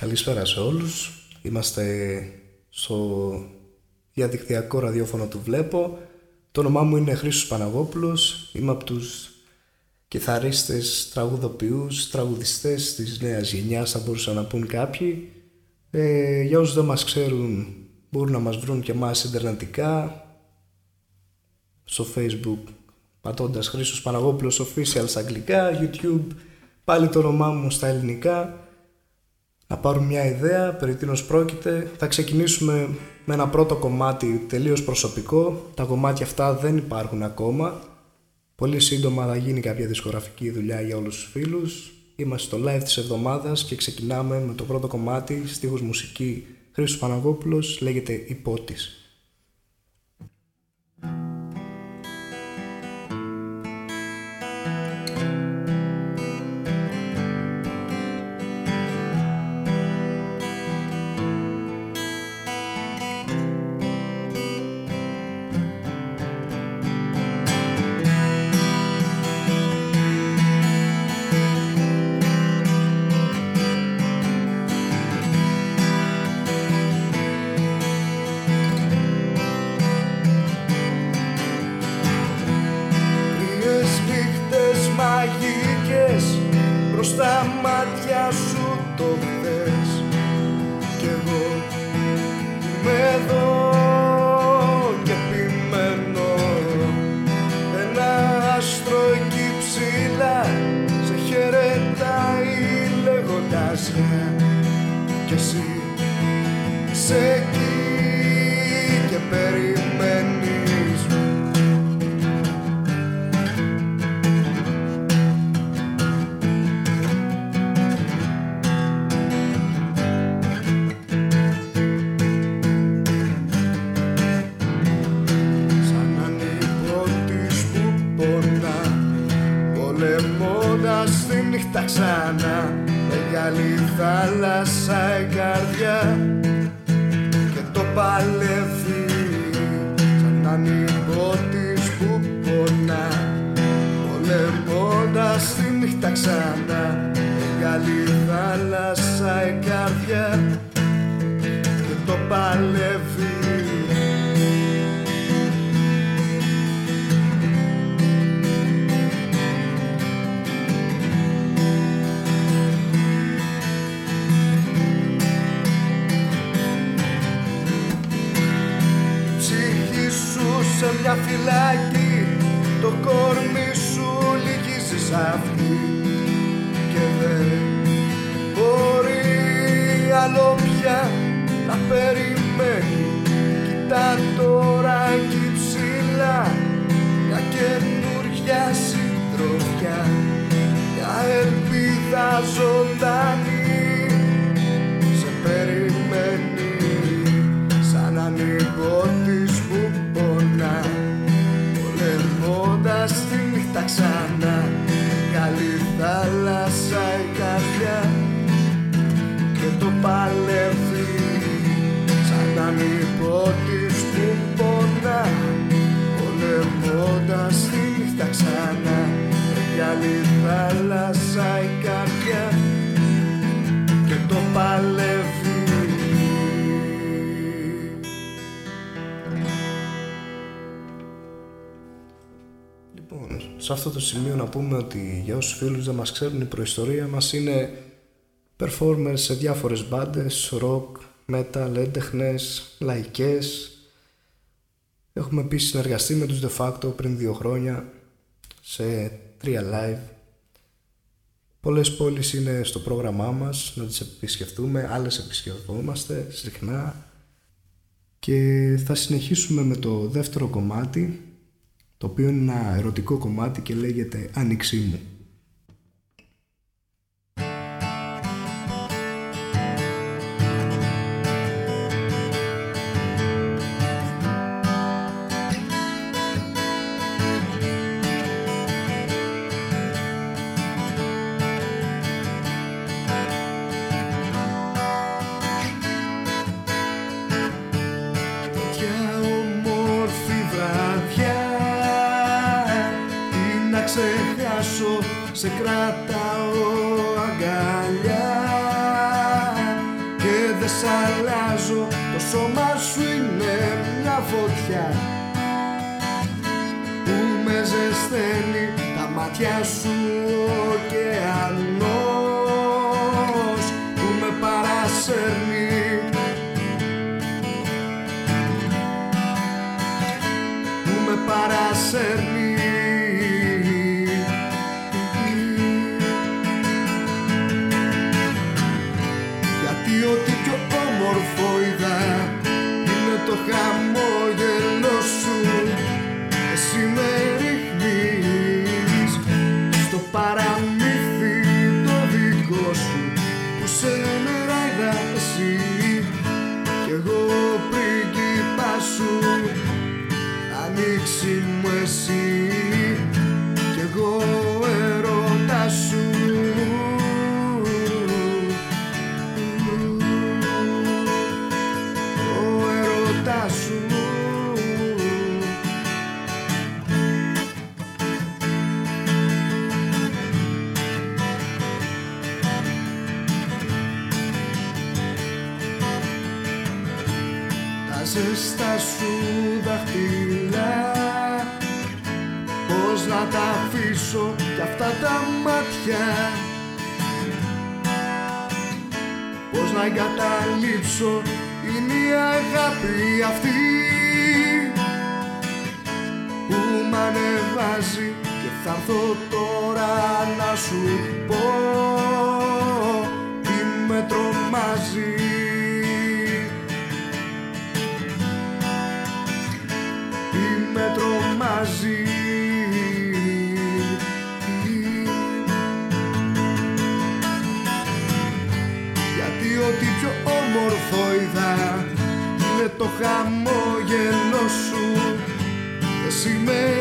Καλησπέρα σε όλους. Είμαστε στο διαδικτυακό ραδιόφωνο του Βλέπω. Το όνομά μου είναι Χρήστος Παναγόπουλος. Είμαι από τους κιθαρίστες, τραγουδοποιούς, τραγουδιστές της νέας γενιάς θα μπορούσαν να πούν κάποιοι. Ε, για όσους δεν μας ξέρουν μπορούν να μας βρουν και εμάς ιντερνετικά στο facebook πατώντας Χρήστος Παναγόπουλος official στα αγγλικά, youtube πάλι το όνομά μου στα ελληνικά να πάρουν μια ιδέα περί τίνος πρόκειται. Θα ξεκινήσουμε με ένα πρώτο κομμάτι τελείως προσωπικό. Τα κομμάτια αυτά δεν υπάρχουν ακόμα. Πολύ σύντομα θα γίνει κάποια δισκογραφική δουλειά για όλους τους φίλους. Είμαστε στο live της εβδομάδας και ξεκινάμε με το πρώτο κομμάτι, στίχους μουσική Χρήστος Παναγόπουλος, λέγεται «Υπότης». Σε αυτό το σημείο να πούμε ότι για όσους φίλους δεν μας ξέρουν η προϊστορία μας είναι performers σε διάφορες μπάντες, rock, metal, έντεχνες, λαϊκές. Έχουμε επίσης συνεργαστεί με τους De Facto πριν δύο χρόνια σε τρία live. Πολλές πόλεις είναι στο πρόγραμμά μας να τις επισκεφτούμε, άλλες επισκεφτόμαστε συχνά και θα συνεχίσουμε με το δεύτερο κομμάτι το οποίο είναι ένα ερωτικό κομμάτι και λέγεται «Άνοιξή μου». Τα μάτια σου ο μάτια Πώς να εγκαταλείψω είναι η αγάπη αυτή Που μ' ανεβάζει και θα έρθω τώρα να σου πω Τι με τρομάζει. Τρομάζει είναι το χαμόγελο σου. Εσύ με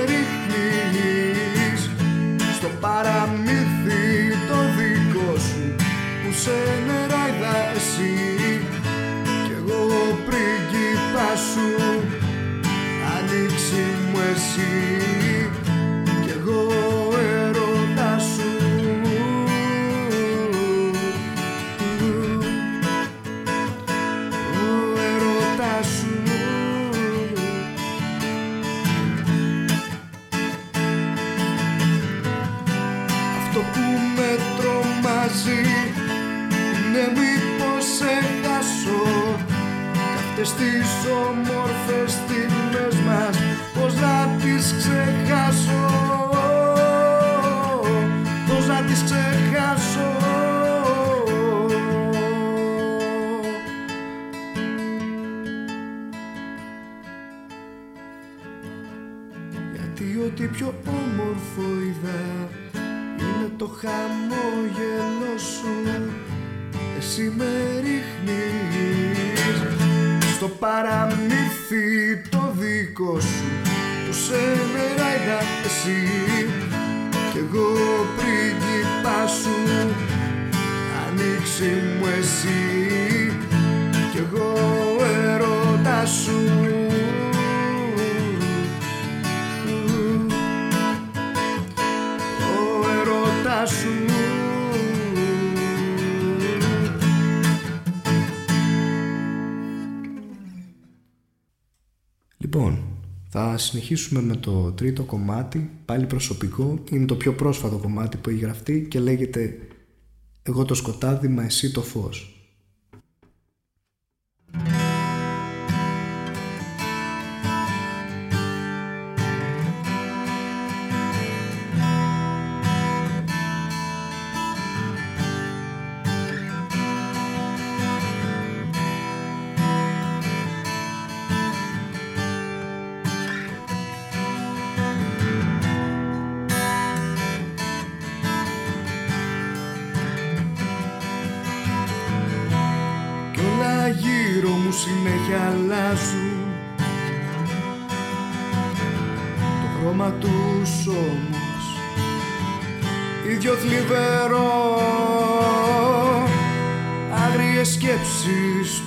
θα συνεχίσουμε με το τρίτο κομμάτι, πάλι προσωπικό. Είναι το πιο πρόσφατο κομμάτι που έχει γραφτεί και λέγεται «Εγώ το σκοτάδι, μα εσύ το φως».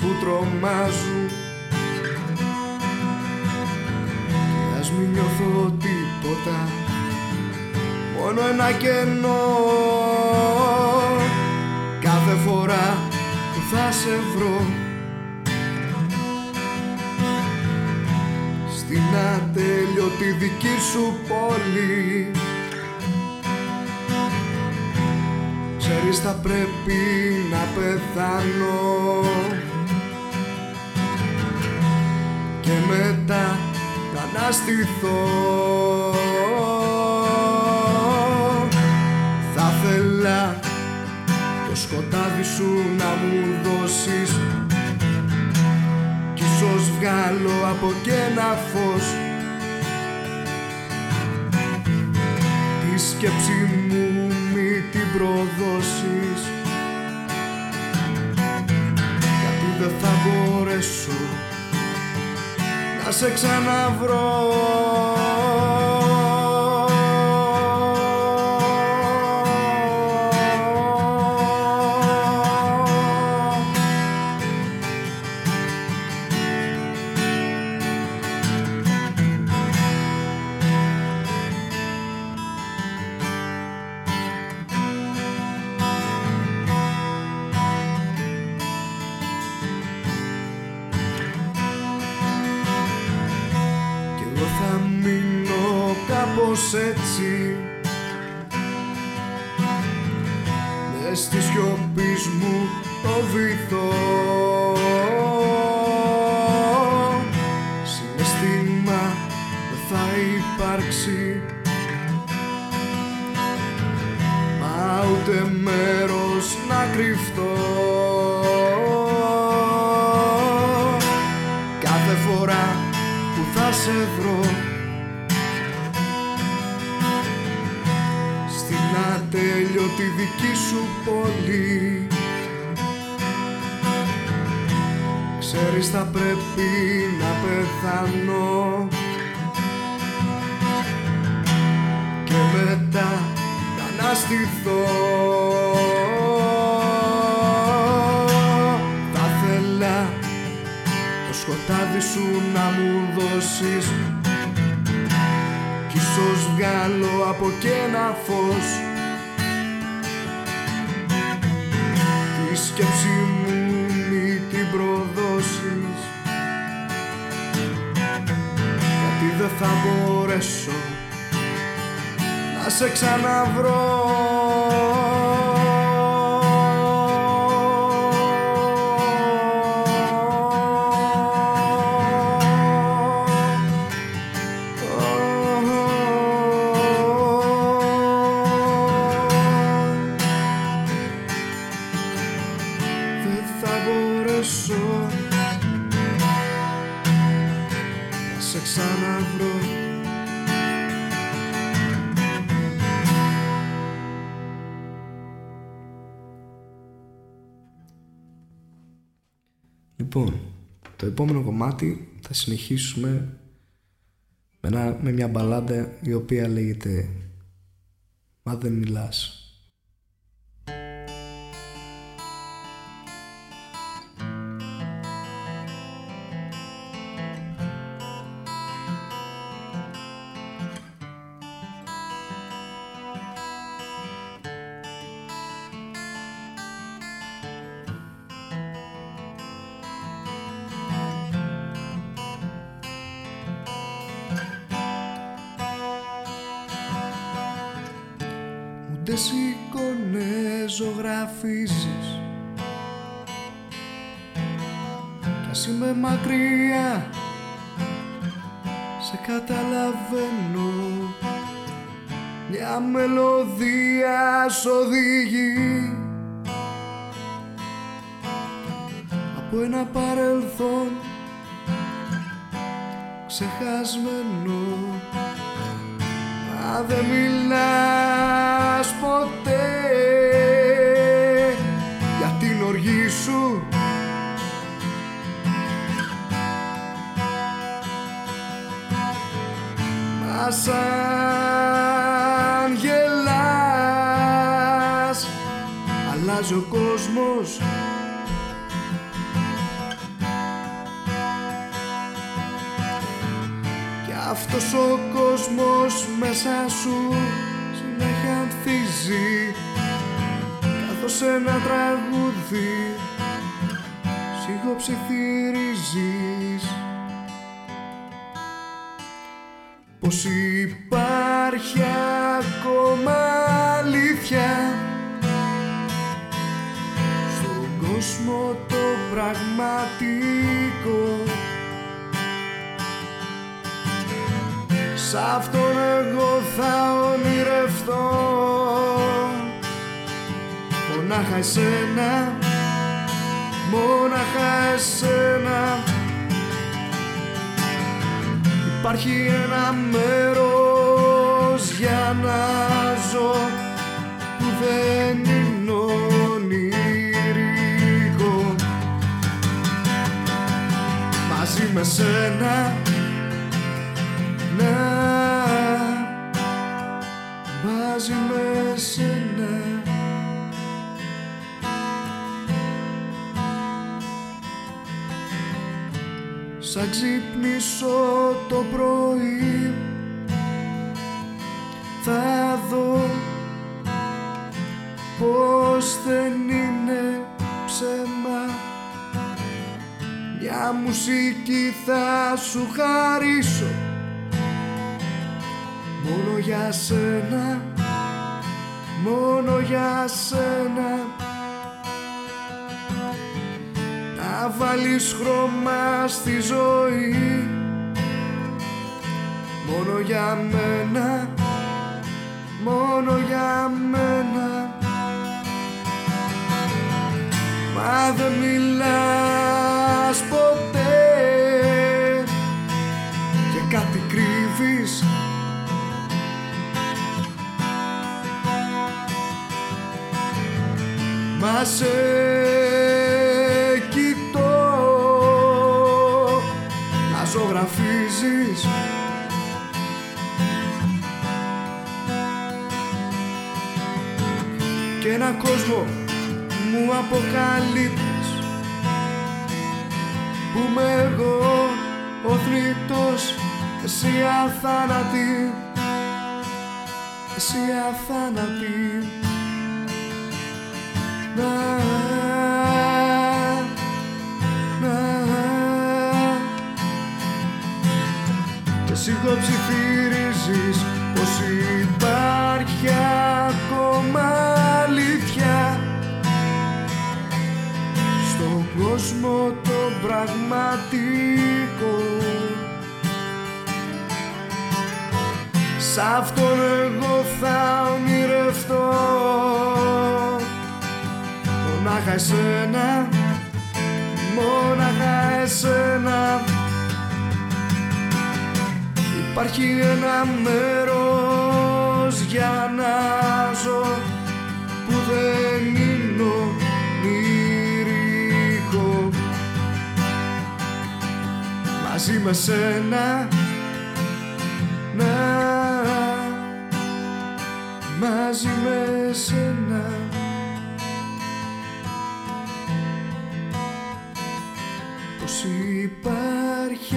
που τρομάζουν. Και ας μην νιώθω τίποτα μόνο ένα κενό. Κάθε φορά που θα σε βρω στην ατέλειωτη δική σου πόλη Ξέρεις θα πρέπει να πεθάνω. Και μετά να αναστηθώ. Θα θέλα το σκοτάδι σου να μου δώσεις. Κι ίσως βγάλω από και ένα φως. Τη σκέψη μου μη την προδώσεις. Γιατί δεν θα μπορέσω να σε ξαναβρω ατέλειωτη δική σου πόλη. Ξέρεις θα πρέπει να πεθάνω. Και μετά να αναστηθώ. Θα θέλα το σκοτάδι σου να μου δώσεις. Κι ίσως βγάλω από και ένα φως σκέψη μου μη την προδώσεις. Γιατί δεν θα μπορέσω να σε ξαναβρω επόμενο κομμάτι θα συνεχίσουμε με, ένα- με μια μπαλάντα η οποία λέγεται «Μα δεν μιλάς». Ούτε εικόνες ζωγραφίζεις. Κι ας είμαι μακριά Σε καταλαβαίνω. Μια μελωδία σ' οδηγεί. Από ένα παρελθόν Ξεχασμένο. Μα δεν μιλάς Μας σαν γελάς αλλάζει ο κόσμος. Κι αυτός ο κόσμος μέσα σου συνέχεια ανθίζει. Καθώς ένα τραγούδι σιγοψιθυρίζεις πως υπάρχει ακόμα αλήθεια. Στον κόσμο το πραγματικό. Σ' αυτόν εγώ θα ονειρευτώ. Μονάχα εσένα Μόναχα εσένα Υπάρχει ένα μέρος για να ζω που δεν είναι ονειρικό Μαζί με σένα να μαζί με σένα Σαν ξυπνήσω το πρωί. Θα δω πως δεν είναι ψέμα. Μια μουσική θα σου χαρίσω. Μόνο για σένα μόνο για σένα να βάλεις χρώμα στη ζωή. Μόνο για μένα μόνο για μένα. Μα δεν μιλάς ποτέ. Και κάτι κρύβεις. Μα σε ζωγραφίζεις. Και ένα κόσμο μου αποκαλύπτεις. Που είμαι εγώ ο θρήτος Εσύ αθάνατη. Εσύ αθάνατη. Να ψιθυρίζεις πως υπάρχει ακόμα αλήθεια. Στον κόσμο το πραγματικό. Σ' αυτόν εγώ θα ονειρευτώ. Μονάχα εσένα, μόναχα εσένα Υπάρχει ένα μέρος για να ζω που δεν είναι ονειρικό. Μαζί με σένα να μαζί με σένα. Πως υπάρχει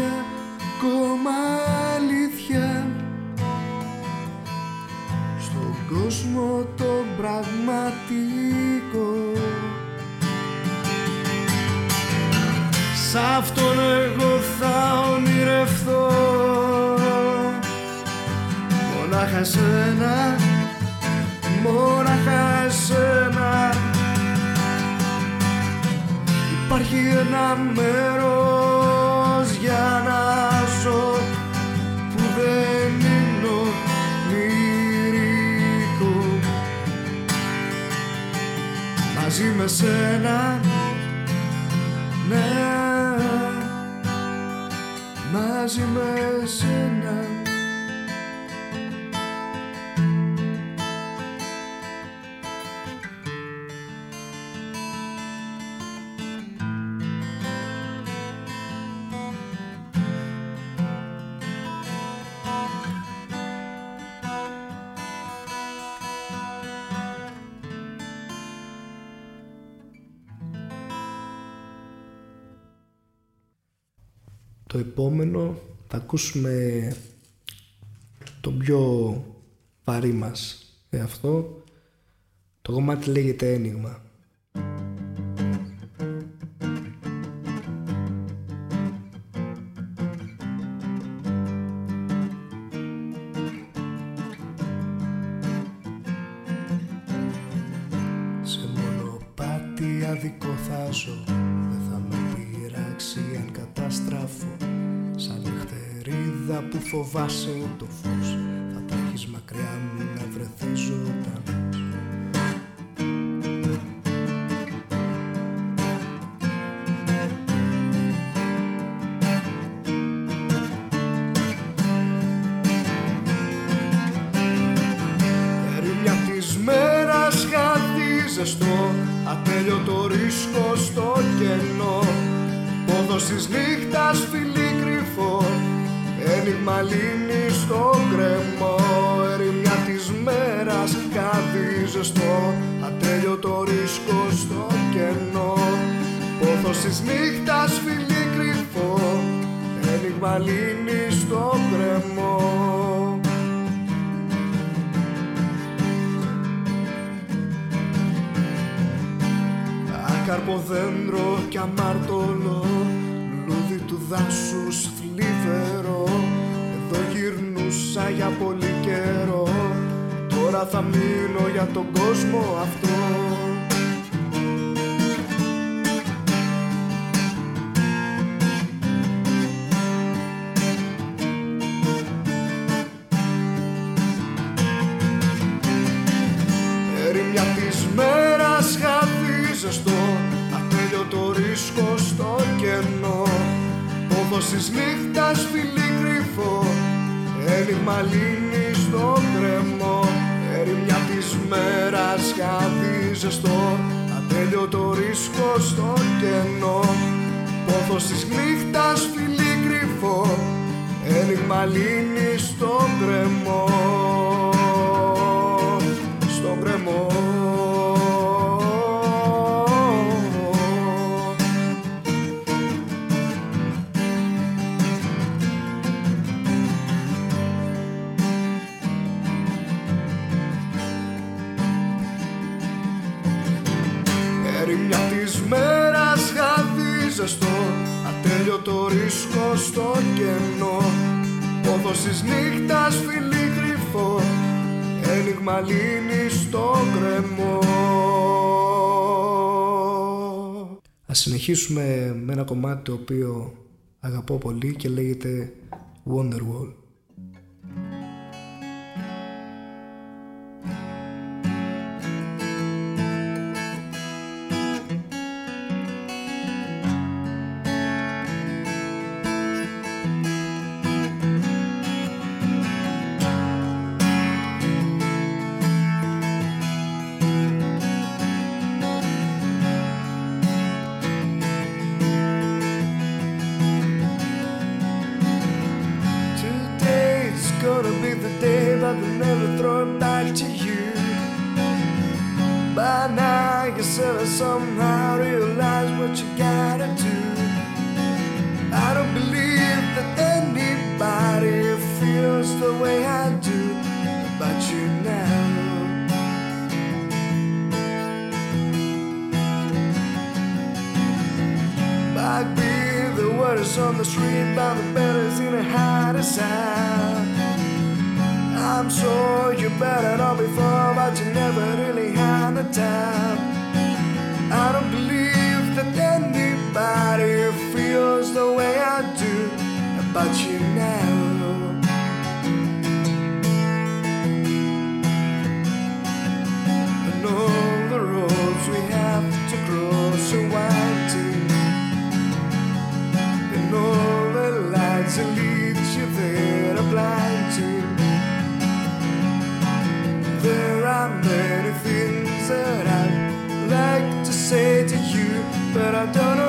ακόμα κόσμο το πραγματικό. Σ' αυτόν εγώ θα ονειρευτώ. Μονάχα εσένα, μονάχα εσένα Υπάρχει ένα μέρος μαζί με σένα. Ναι, μαζί με σένα επόμενο θα ακούσουμε το πιο βαρύ μας ε, αυτό. Το κομμάτι λέγεται ένιγμα. Φοβάσαι το φως. Θα τρέχεις μακριά μου να βρεθεί ζωντανός. Ερημιά της μέρας ζεστό Ατέλειωτο ρίσκο στο κενό. Πόδος της νύχτας φιλί κρυφό Ένιγμα λύνει στο κρεμό. Ερημιά της μέρας κάτι ζεστό. Ατέλειωτο ρίσκο στο κενό. Πόδος της νύχτας φιλί κρυφό. Ένιγμα λύνεις στο κρεμό. Καρποδέντρο κι αμάρτωλο Λούδι του δάσους θλιβερό. Εδώ γυρνούσα για πολύ καιρό. Τώρα θα μείνω για τον κόσμο αυτό. Ερημιά της μέρας ζεστό Ατέλειωτο ρίσκο στο κενό. Πόδος της νύχτας φιλί κρυφό Ένιγμα λύνει στο κρεμό. Ερημιά της μέρας κάτι ζεστό. Ατέλειωτο ρίσκο στο κενό. Πόδος της νύχτας φιλί κρυφό. Ένιγμα λύνει στο κρεμό. Στο κρεμό Ένιγμα λύνει στο κρεμό. Ας συνεχίσουμε με ένα κομμάτι το οποίο αγαπώ πολύ και λέγεται Wonderwall you better know before, but you never really had the time. That I'd like to say to you, but I don't know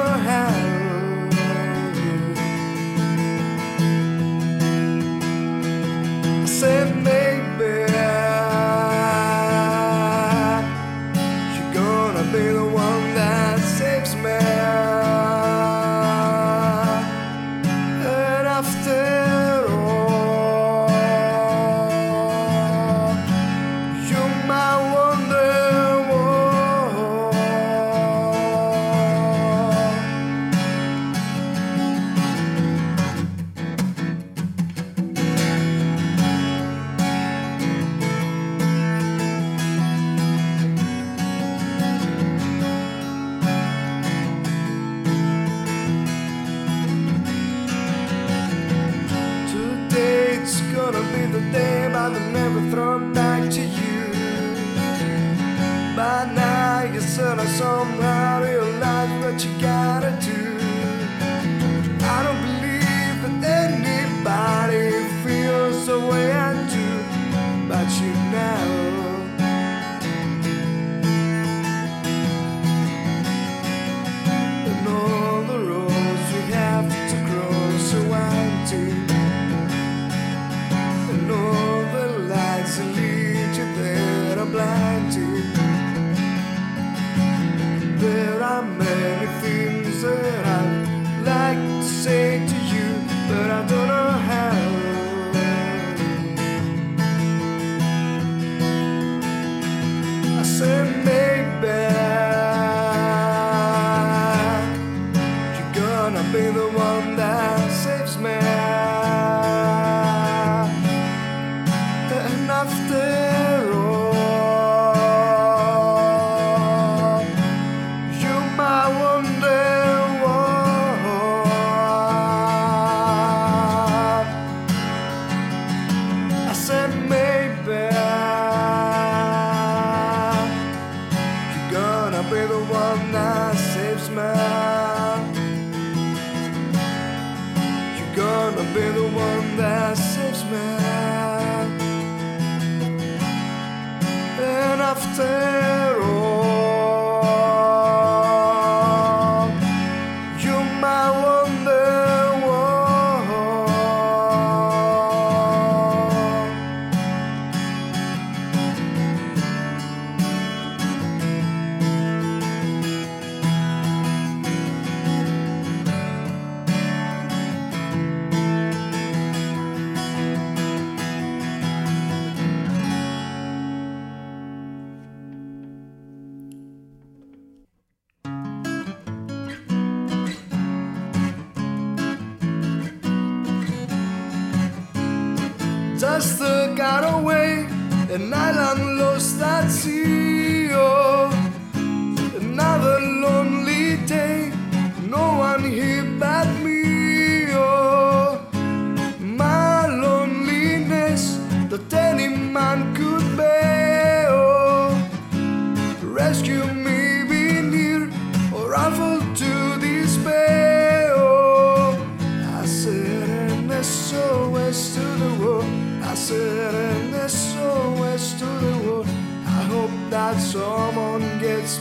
got away.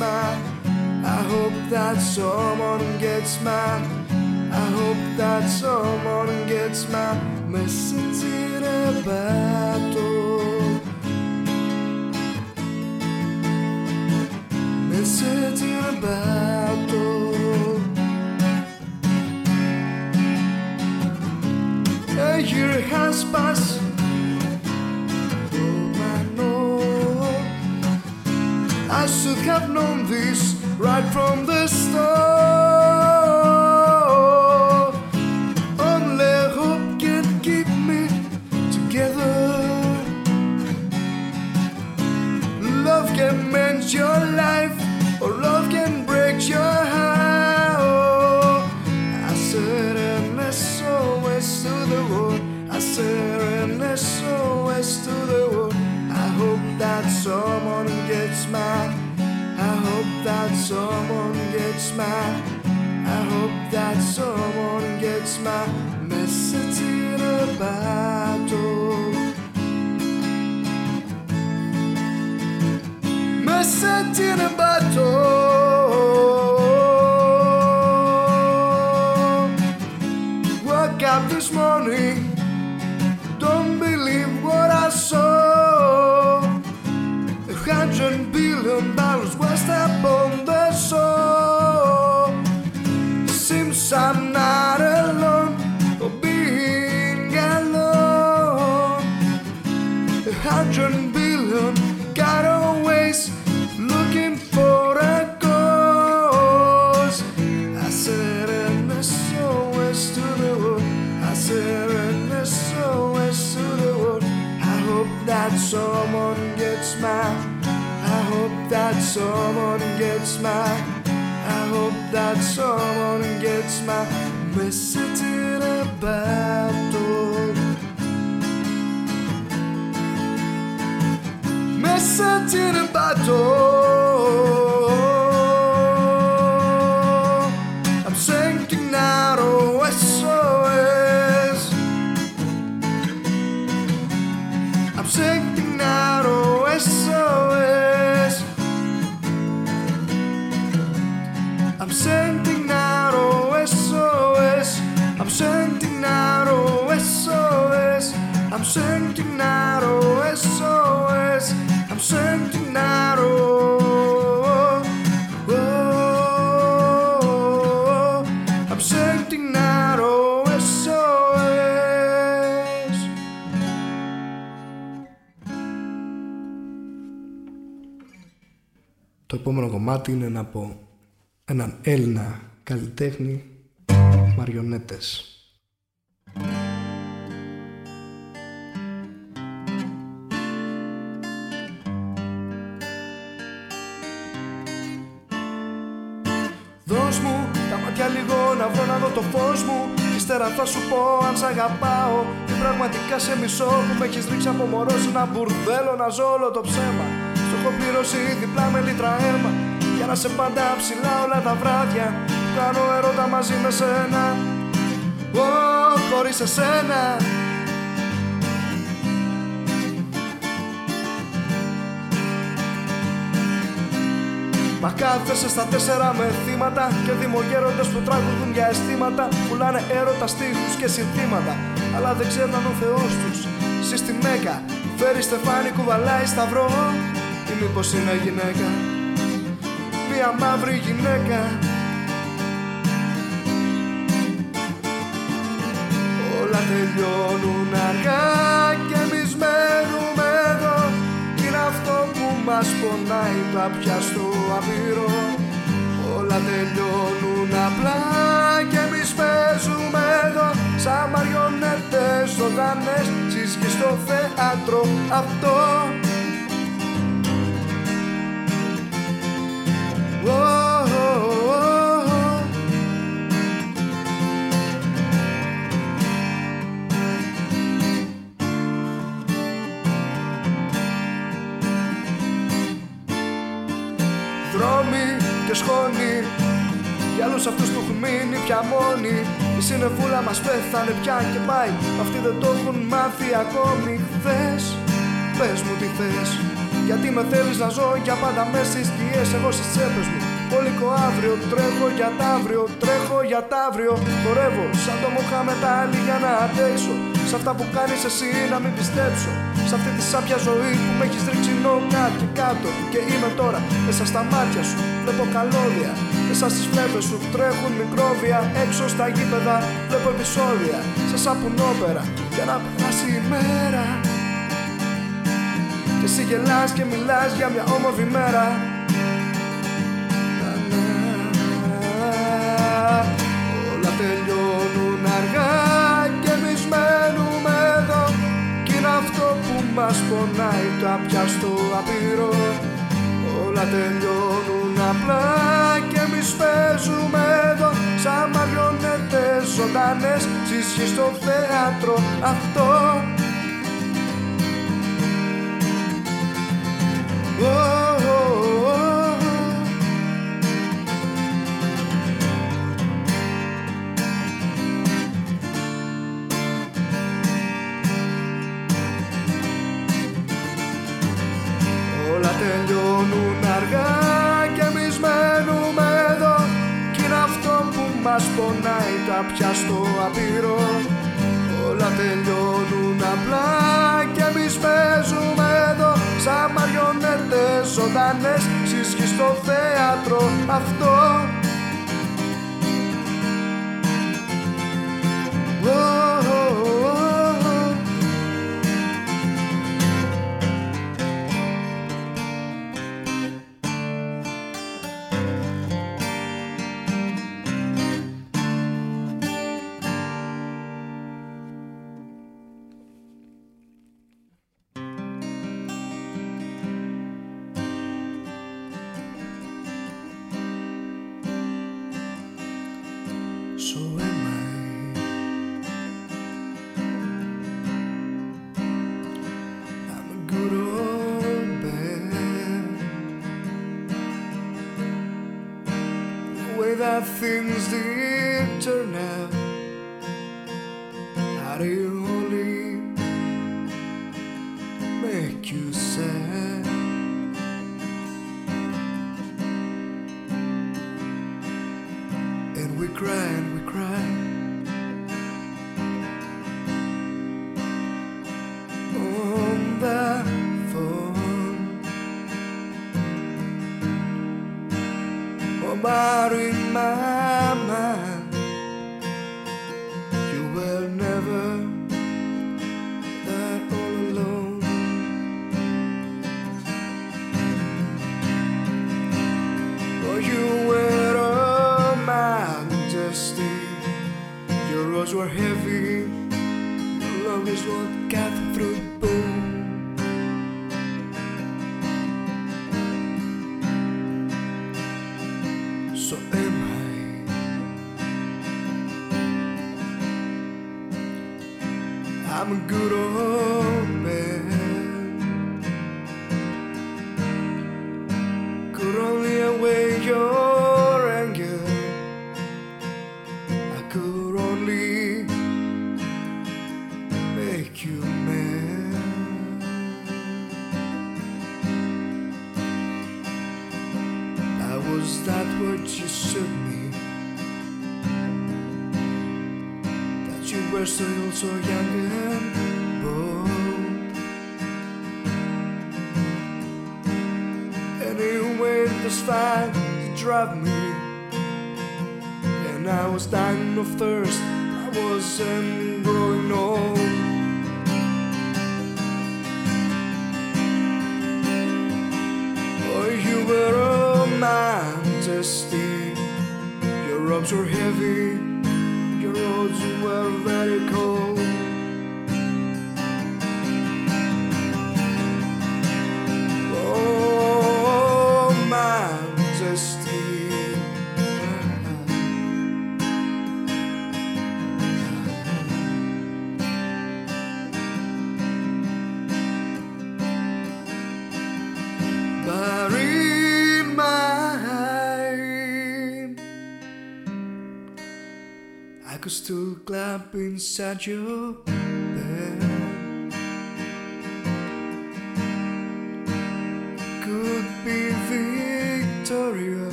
my I hope that someone gets my I hope that someone gets my message in a battle. Message in a battle. A year has passed should have known this right from the start. I'm sending out a SOS. I'm sending out a SOS. I'm sending out a SOS. I'm sending out a oh, I'm sending out a SOS. Το επόμενο κομμάτι είναι να πω έναν Έλληνα καλλιτέχνη μαριονέτες. Δώσ' μου τα μάτια λίγο να βρω να δω το φως μου. Ύστερα θα σου πω αν σ' αγαπάω. Τι πραγματικά σε μισό που με έχεις ρίξει από μωρός. Ένα μπουρδέλο να ζω όλο το ψέμα. Στο έχω πληρώσει διπλά με λίτρα αίμα. Για να σε πάντα ψηλά όλα τα βράδια. Κάνω έρωτα μαζί με σένα. Ω, χωρίς εσένα. Μα κάθεσαι στα τέσσερα με θύματα Και δημογέροντες που τραγουδούν για αισθήματα. Πουλάνε έρωτα στίχους και συνθήματα Αλλά δεν ξέρουν ο Θεός τους. Εσύ στη Μέκα Φέρει στεφάνι κουβαλάει σταυρό. Ή μήπως είναι γυναίκα; Μια μαύρη γυναίκα. Όλα τελειώνουν αργά και εμείς μένουμε εδώ. Κι είναι αυτό που μας πονάει πια στο απειρό Όλα τελειώνουν απλά και εμείς παίζουμε εδώ. Σαν μαριονέτες ζωντανές Σύσχε στο θέατρο αυτό και σχόνη Για όλους αυτούς που έχουν μείνει πια μόνοι. Η συνεφούλα μας πέθανε πια και πάει. Αυτοί δεν το έχουν μάθει ακόμη. Χθες Πες μου τι θες Γιατί με θέλεις να ζω για πάντα μέσα στις σκιές Εγώ στις τσέπες μου. Πόλικο αύριο, τρέχω για τ' αύριο, τρέχω για τ' αύριο Χορεύω σαν το Μοχάμετάλι για να αντέξω. Σ' αυτά που κάνεις εσύ να μην πιστέψω. Σ' αυτή τη σάπια ζωή που με έχεις ρίξει νόκα και κάτω. Και είμαι τώρα μέσα στα μάτια σου. Βλέπω καλώδια μέσα στις φλέβες σου. Τρέχουν μικρόβια Έξω στα γήπεδα. Βλέπω επεισόδια Σε σαπουνόπερα. Για να περάσει η μέρα Και εσύ γελάς και μιλάς για μια όμορφη μέρα. Όλα τελειώνουν αργά και εμείς μένουμε εδώ. Κι είναι αυτό που μας πονάει πια στο απειρό. Όλα τελειώνουν απλά και εμείς παίζουμε εδώ. Σαν μαριονέτες ζωντανές Συσχή στο θέατρο. Αυτό tomorrow in my clap inside your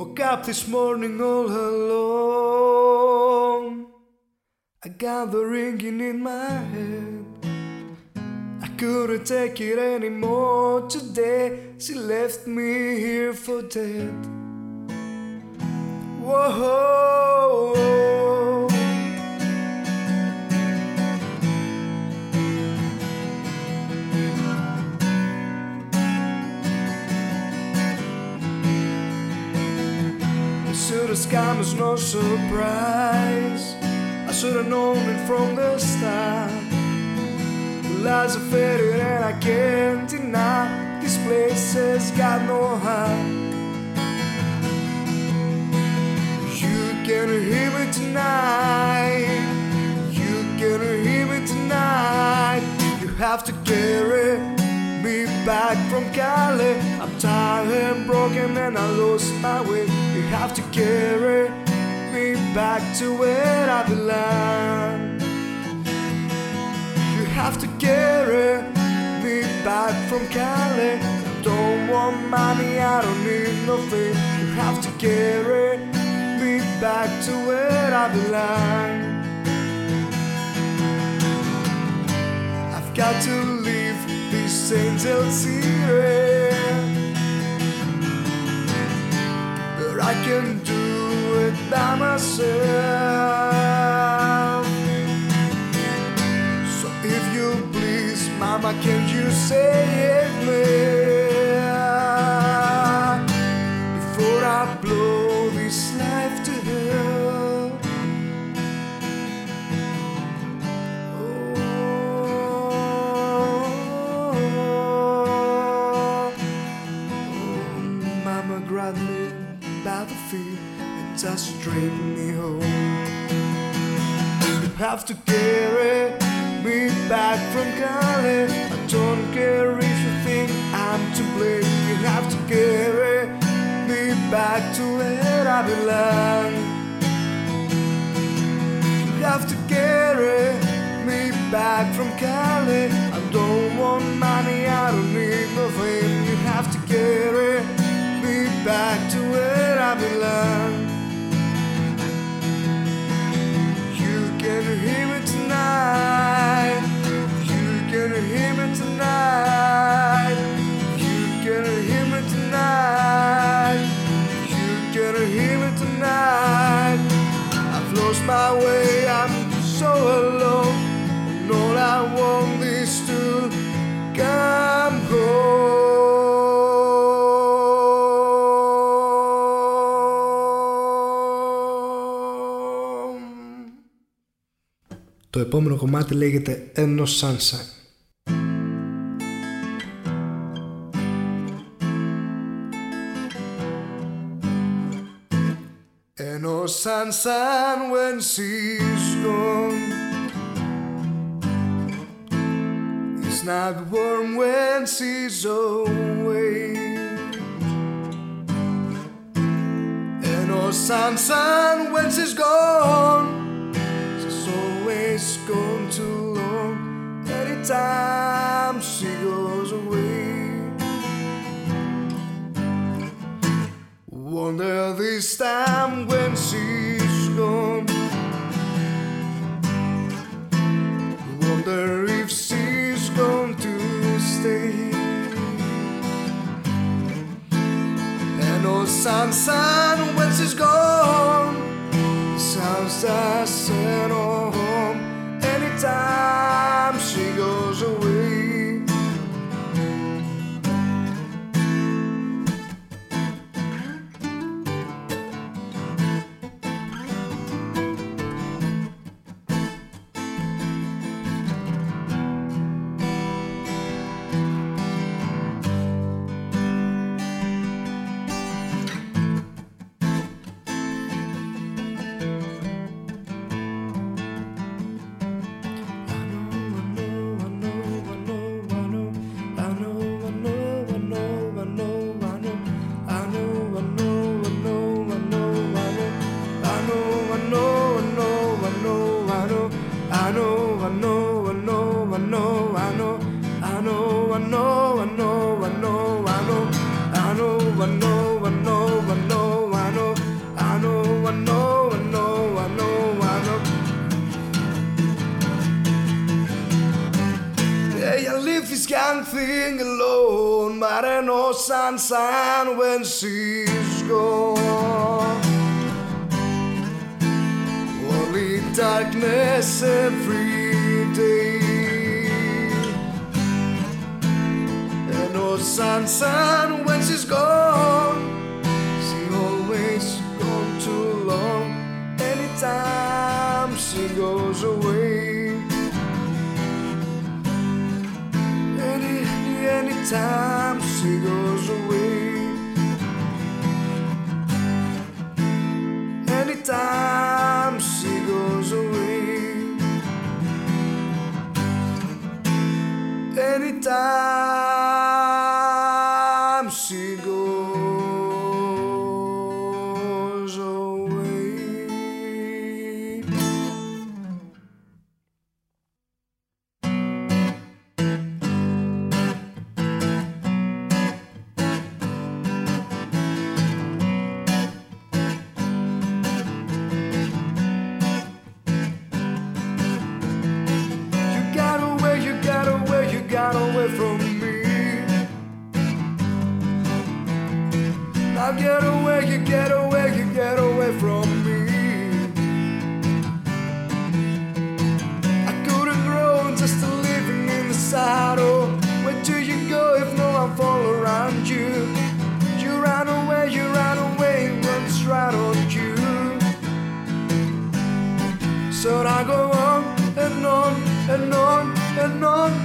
Woke up this morning all alone. I got the ringing in my head. I couldn't take it anymore today. She left me here for dead. Whoa. As no surprise. I should've known it from the start. The lies are faded and I can't deny this place has got no heart. You can hear me tonight. You can hear me tonight. You have to carry me back from Cali. Tired and broken and I lost my way. You have to carry me back to where I belong. You have to carry me back from Cali. I don't want money, I don't need nothing. You have to carry me back to where I belong. I've got to leave this angel city. I can do it by myself. So if you please, Mama, can you save me? Have to carry me back from Cali. I don't care if you think I'm to blame. You have to carry me back to where I belong. You have to carry me back from Cali. I don't want money, I don't need no fame. You have to carry me back to where I belong. Can hear me tonight. You can hear me tonight. You can hear me tonight. You can hear me tonight. I've lost my way, I'm so alone. And all I want is to come Το επόμενο κομμάτι λέγεται Eno Sunshine. Eno sunshine when she's gone It's not warm when she's away And no sunshine when she's gone She's always gone too long Anytime she goes away Wonder this time when she's gone Wonder if she's going to stay. And no sunshine when she's gone Sounds sign when she Now get away, you get away, you get away from me. I couldn't grow just living in the saddle. Where do you go if no one follow around you? You ran away, you ran away, runs right on you. So I go on and on and on and on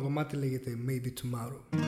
κομμάτι λέγεται Maybe Tomorrow.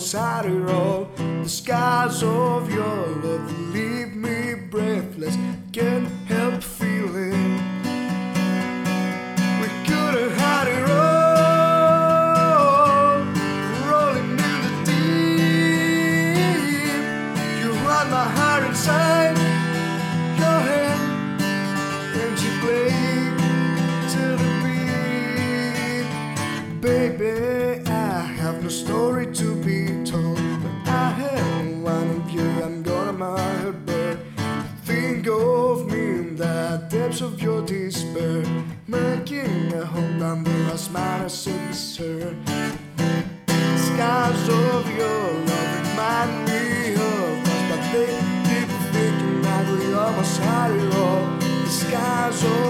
side of the skies of your lovely edge of your despair, making a home down there as matters in the sir. Scars of your love remind me of us, but they keep thinking that we almost had it all. The scars of